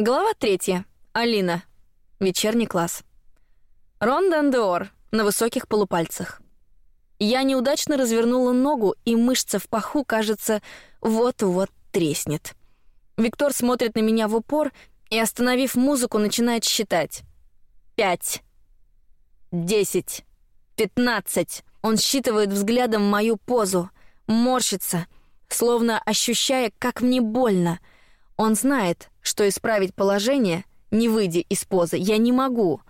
Глава третья. Алина. Вечерний класс. Рон Дандеор на высоких полупальцах. Я неудачно развернула ногу, и мышца в паху, кажется, вот-вот треснет. Виктор смотрит на меня в упор и, остановив музыку, начинает считать. Пять. Десять. Пятнадцать. Он считывает взглядом мою позу, морщится, словно ощущая, как мне больно. Он знает, что исправить положение, не выйдя из позы, я не могу,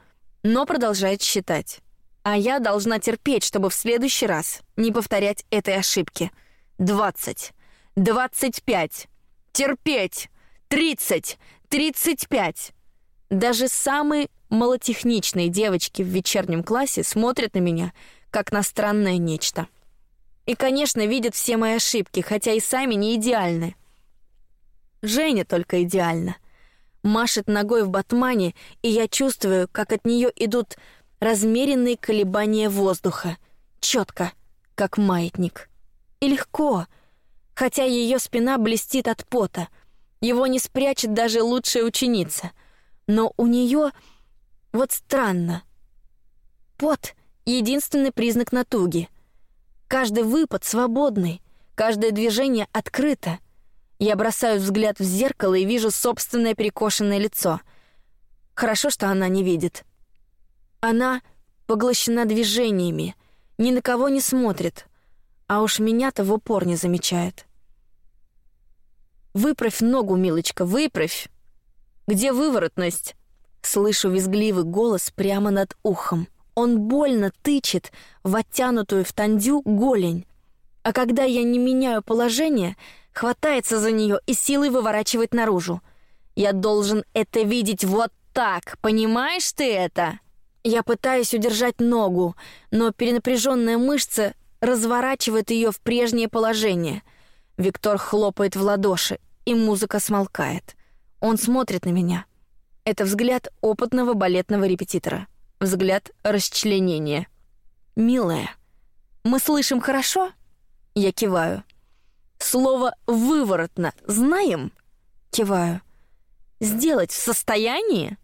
но продолжает считать. А я должна терпеть, чтобы в следующий раз не повторять этой ошибки. Двадцать. Двадцать пять. Терпеть. Тридцать. Тридцать пять. Даже самые малотехничные девочки в вечернем классе смотрят на меня, как на странное нечто. И, конечно, видят все мои ошибки, хотя и сами не идеальны. Женя только идеальна. Машет ногой в батмане, и я чувствую, как от нее идут размеренные колебания воздуха, четко, как маятник. И легко, хотя ее спина блестит от пота. Его не спрячет даже лучшая ученица. Но у нее вот странно. Пот — единственный признак натуги. Каждый выпад свободный, каждое движение открыто — я бросаю взгляд в зеркало и вижу собственное перекошенное лицо. Хорошо, что она не видит. Она поглощена движениями, ни на кого не смотрит, а уж меня-то в упор не замечает. Выправь ногу, милочка, выправь. Где выворотность? Слышу визгливый голос прямо над ухом. Он больно тычет в оттянутую в тандю голень. А когда я не меняю положение, хватается за нее и силой выворачивает наружу. Я должен это видеть вот так, понимаешь ты это? Я пытаюсь удержать ногу, но перенапряженная мышца разворачивает ее в прежнее положение. Виктор хлопает в ладоши, и музыка смолкает. Он смотрит на меня. Это взгляд опытного балетного репетитора. Взгляд расчленения. «Милая, мы слышим хорошо?» Я киваю. Слово «выворотно» знаем? Киваю. Сделать в состоянии?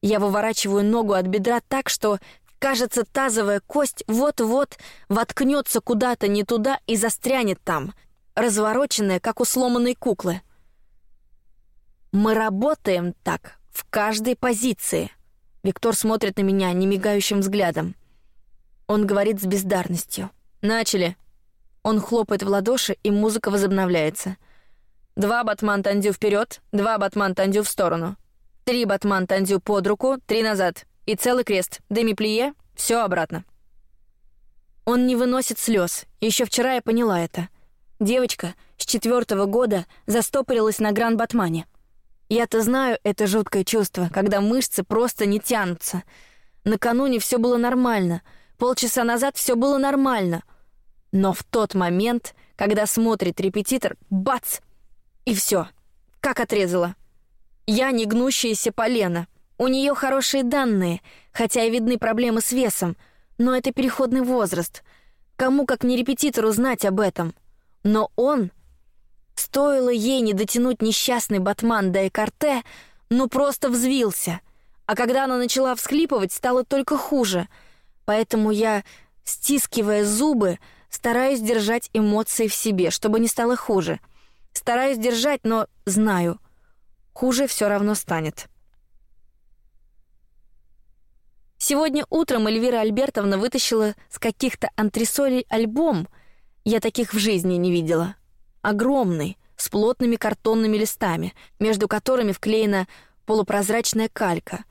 Я выворачиваю ногу от бедра так, что, кажется, тазовая кость вот-вот воткнется куда-то не туда и застрянет там, развороченная, как у сломанной куклы. Мы работаем так в каждой позиции. Виктор смотрит на меня немигающим взглядом. Он говорит с бездарностью. Начали. Он хлопает в ладоши, и музыка возобновляется. Два батман тандю вперед, два батман тандю в сторону. Три батман тандю под руку, три назад. И целый крест. Деми-плие, все обратно. Он не выносит слез. Еще вчера я поняла это. Девочка с четвертого года застопорилась на гран-батмане. Я-то знаю это жуткое чувство, когда мышцы просто не тянутся. Накануне все было нормально. Полчаса назад все было нормально. Но в тот момент, когда смотрит репетитор, бац! И все, как отрезала. Я не гнущаяся полено. У нее хорошие данные, хотя и видны проблемы с весом, но это переходный возраст. Кому как не репетитору знать об этом? Но он... Стоило ей не дотянуть несчастный батман до экарте, ну просто взвился. А когда она начала всхлипывать, стало только хуже. Поэтому я, стискивая зубы, Стараюсь держать эмоции в себе, чтобы не стало хуже. Стараюсь держать, но знаю, хуже все равно станет. Сегодня утром Эльвира Альбертовна вытащила с каких-то антресолей альбом. Я таких в жизни не видела. Огромный, с плотными картонными листами, между которыми вклеена полупрозрачная калька.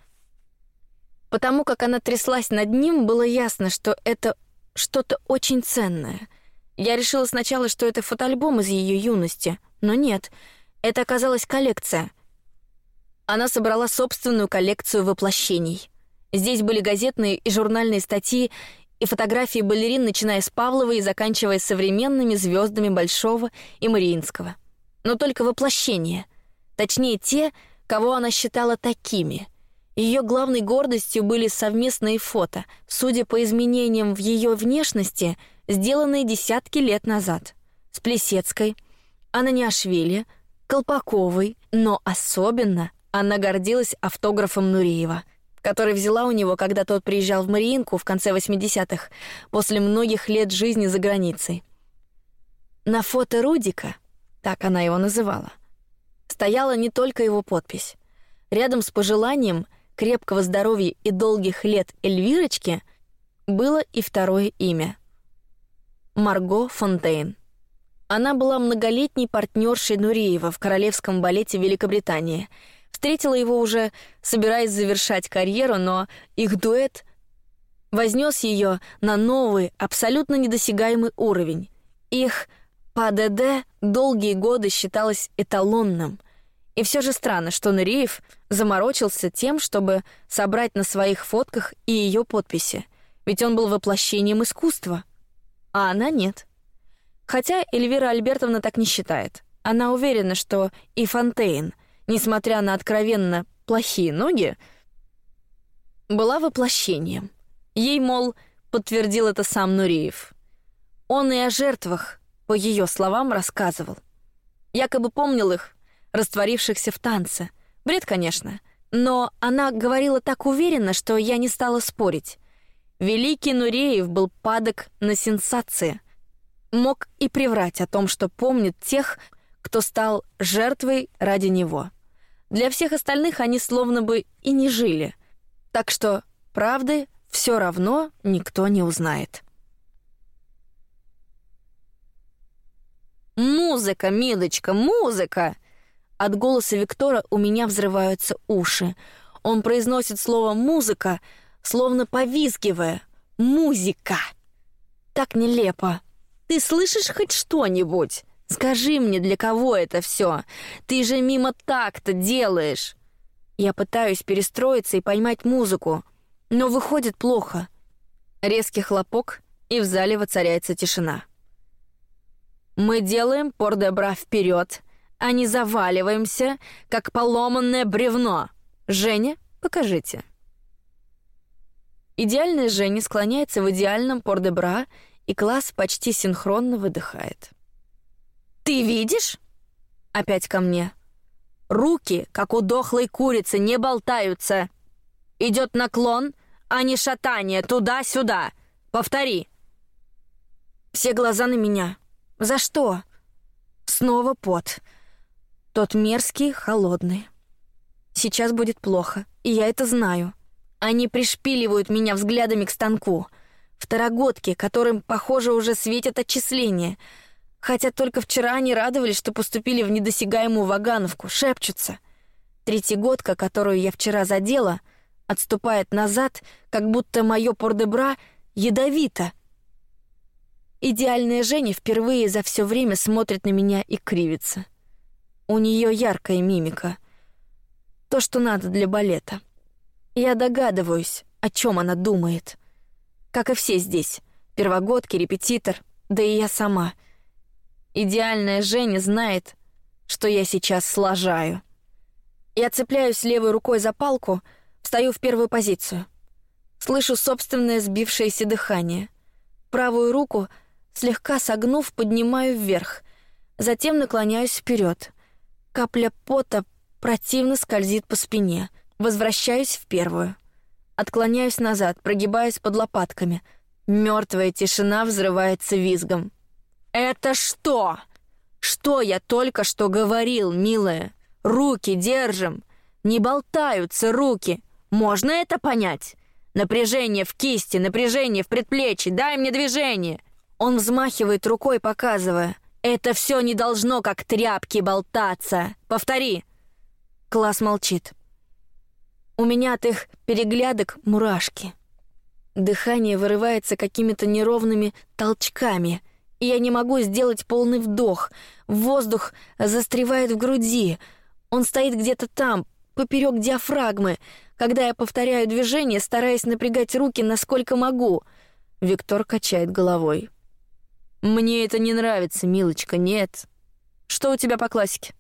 Потому как она тряслась над ним, было ясно, что это что-то очень ценное. Я решила сначала, что это фотоальбом из ее юности, но нет, это оказалась коллекция. Она собрала собственную коллекцию воплощений. Здесь были газетные и журнальные статьи и фотографии балерин, начиная с Павлова и заканчивая современными звездами Большого и Мариинского. Но только воплощения, точнее те, кого она считала такими. Ее главной гордостью были совместные фото, судя по изменениям в ее внешности, сделанные десятки лет назад. С Плесецкой, Ананиашвили, Колпаковой, но особенно Она гордилась автографом Нуриева, который взяла у него, когда тот приезжал в Мариинку в конце 80-х, после многих лет жизни за границей. На фото Рудика, так она его называла, стояла не только его подпись. Рядом с пожеланием крепкого здоровья и долгих лет Эльвирочки было и второе имя — Марго Фонтейн. Она была многолетней партнершей Нуриева в королевском балете Великобритании. Встретила его уже, собираясь завершать карьеру, но их дуэт вознес ее на новый, абсолютно недосягаемый уровень. Их ПДД долгие годы считалось эталонным. И все же странно, что Нуриев заморочился тем, чтобы собрать на своих фотках и ее подписи. Ведь он был воплощением искусства. А она нет. Хотя Эльвира Альбертовна так не считает. Она уверена, что и Фонтейн, несмотря на откровенно плохие ноги, была воплощением. Ей, мол, подтвердил это сам Нуриев. Он и о жертвах, по ее словам, рассказывал. Якобы помнил их, растворившихся в танце. Бред, конечно, но она говорила так уверенно, что я не стала спорить. Великий Нуреев был падок на сенсации — мог и приврать о том, что помнит тех, кто стал жертвой ради него. Для всех остальных они словно бы и не жили. Так что правды все равно никто не узнает. Музыка, милочка, музыка. От голоса Виктора у меня взрываются уши. Он произносит слово музыка, словно повизгивая. Музыка. Так нелепо. Ты слышишь хоть что-нибудь? Скажи мне, для кого это все? Ты же мимо так-то делаешь. Я пытаюсь перестроиться и поймать музыку, но выходит плохо. Резкий хлопок, и в зале воцаряется тишина. Мы делаем пордебра вперед, а не заваливаемся, как поломанное бревно. Женя, покажите. Идеальная Женя склоняется в идеальном пордебра и класс почти синхронно выдыхает. «Ты видишь?» Опять ко мне. «Руки, как у дохлой курицы, не болтаются. Идет наклон, а не шатание туда-сюда. Повтори». Все глаза на меня. «За что?» Снова пот. Тот мерзкий, холодный. Сейчас будет плохо, и я это знаю. Они пришпиливают меня взглядами к станку — Второгодки, которым, похоже, уже светят отчисления. Хотя только вчера они радовались, что поступили в недосягаемую Вагановку, шепчутся. Третьегодка, которую я вчера задела, отступает назад, как будто мое пордебра ядовито. Идеальная Женя впервые за все время смотрит на меня и кривится. У нее яркая мимика. То, что надо для балета. Я догадываюсь, о чем она думает как и все здесь. Первогодки, репетитор, да и я сама. Идеальная Женя знает, что я сейчас сложаю. Я цепляюсь левой рукой за палку, встаю в первую позицию. Слышу собственное сбившееся дыхание. Правую руку, слегка согнув, поднимаю вверх, затем наклоняюсь вперед. Капля пота противно скользит по спине. Возвращаюсь в первую. Отклоняюсь назад, прогибаясь под лопатками. Мертвая тишина взрывается визгом. «Это что? Что я только что говорил, милая? Руки держим. Не болтаются руки. Можно это понять? Напряжение в кисти, напряжение в предплечье. Дай мне движение!» Он взмахивает рукой, показывая. «Это все не должно, как тряпки, болтаться. Повтори!» Класс молчит. У меня от их переглядок мурашки. Дыхание вырывается какими-то неровными толчками, и я не могу сделать полный вдох. Воздух застревает в груди. Он стоит где-то там, поперек диафрагмы, когда я повторяю движение, стараясь напрягать руки насколько могу. Виктор качает головой. Мне это не нравится, милочка, нет. Что у тебя по классике?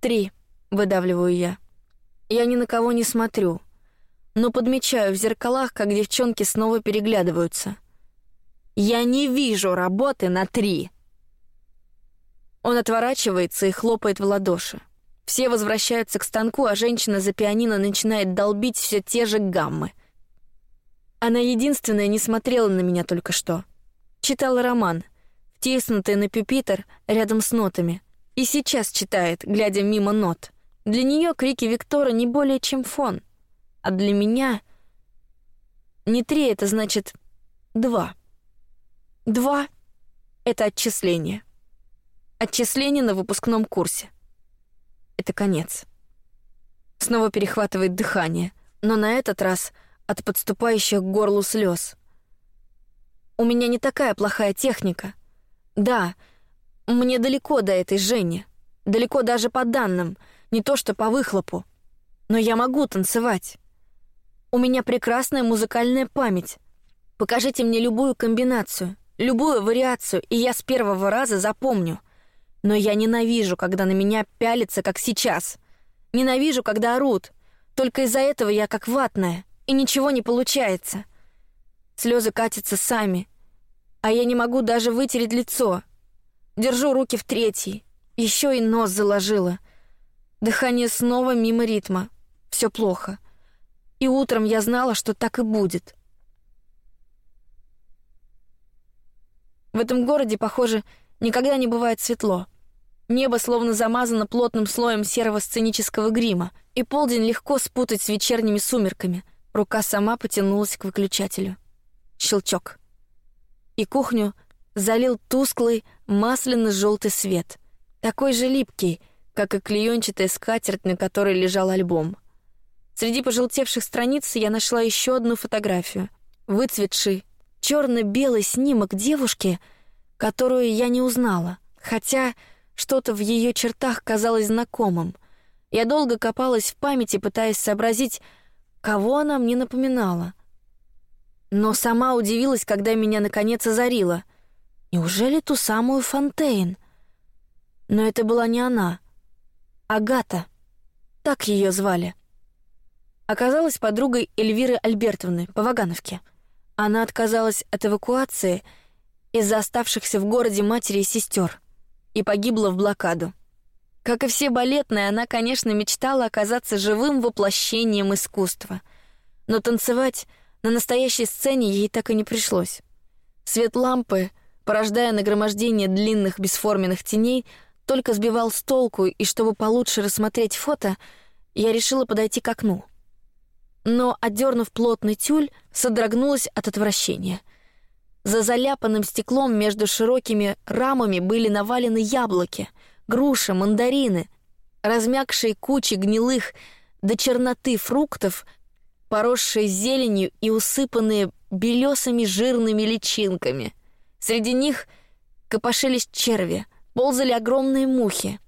Три, выдавливаю я. Я ни на кого не смотрю, но подмечаю в зеркалах, как девчонки снова переглядываются. Я не вижу работы на три. Он отворачивается и хлопает в ладоши. Все возвращаются к станку, а женщина за пианино начинает долбить все те же гаммы. Она единственная не смотрела на меня только что. Читала роман, втиснутый на пюпитр рядом с нотами. И сейчас читает, глядя мимо нот. Для нее крики Виктора не более чем фон. А для меня... Не три, это значит два. Два — это отчисление. Отчисление на выпускном курсе. Это конец. Снова перехватывает дыхание, но на этот раз от подступающих к горлу слез. У меня не такая плохая техника. Да, мне далеко до этой Жени. Далеко даже по данным, не то что по выхлопу. Но я могу танцевать. У меня прекрасная музыкальная память. Покажите мне любую комбинацию, любую вариацию, и я с первого раза запомню. Но я ненавижу, когда на меня пялятся, как сейчас. Ненавижу, когда орут. Только из-за этого я как ватная, и ничего не получается. Слезы катятся сами, а я не могу даже вытереть лицо. Держу руки в третьей, еще и нос заложила. Дыхание снова мимо ритма. Все плохо. И утром я знала, что так и будет. В этом городе, похоже, никогда не бывает светло. Небо словно замазано плотным слоем серого сценического грима, и полдень легко спутать с вечерними сумерками. Рука сама потянулась к выключателю. Щелчок. И кухню залил тусклый масляно-желтый свет, такой же липкий, как и клеенчатая скатерть, на которой лежал альбом. Среди пожелтевших страниц я нашла еще одну фотографию. Выцветший, черно-белый снимок девушки, которую я не узнала, хотя что-то в ее чертах казалось знакомым. Я долго копалась в памяти, пытаясь сообразить, кого она мне напоминала. Но сама удивилась, когда меня наконец озарило. Неужели ту самую Фонтейн? Но это была не она. Агата. Так ее звали оказалась подругой Эльвиры Альбертовны по Вагановке. Она отказалась от эвакуации из-за оставшихся в городе матери и сестер и погибла в блокаду. Как и все балетные, она, конечно, мечтала оказаться живым воплощением искусства. Но танцевать на настоящей сцене ей так и не пришлось. Свет лампы, порождая нагромождение длинных бесформенных теней, только сбивал с толку, и чтобы получше рассмотреть фото, я решила подойти к окну но, отдернув плотный тюль, содрогнулась от отвращения. За заляпанным стеклом между широкими рамами были навалены яблоки, груши, мандарины, размягшие кучи гнилых до черноты фруктов, поросшие зеленью и усыпанные белесыми жирными личинками. Среди них копошились черви, ползали огромные мухи.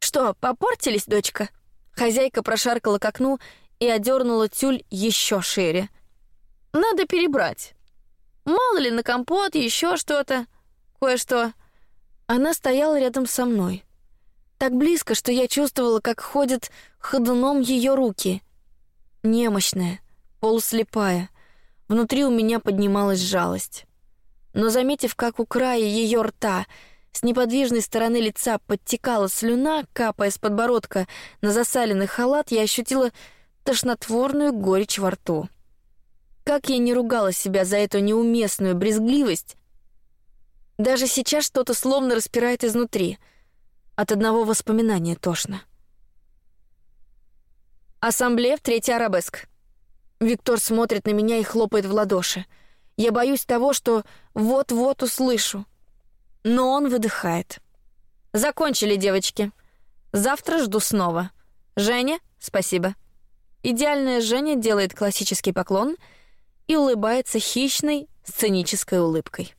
«Что, попортились, дочка?» Хозяйка прошаркала к окну и одернула тюль еще шире. Надо перебрать. Мало ли на компот еще что-то, кое-что. Она стояла рядом со мной, так близко, что я чувствовала, как ходят ходуном ее руки. Немощная, полуслепая. Внутри у меня поднималась жалость. Но заметив, как у края ее рта с неподвижной стороны лица подтекала слюна, капая с подбородка на засаленный халат, я ощутила тошнотворную горечь во рту. Как я не ругала себя за эту неуместную брезгливость, даже сейчас что-то словно распирает изнутри. От одного воспоминания тошно. Ассамблея в третий арабеск. Виктор смотрит на меня и хлопает в ладоши. Я боюсь того, что вот-вот услышу но он выдыхает. Закончили, девочки. Завтра жду снова. Женя, спасибо. Идеальная Женя делает классический поклон и улыбается хищной сценической улыбкой.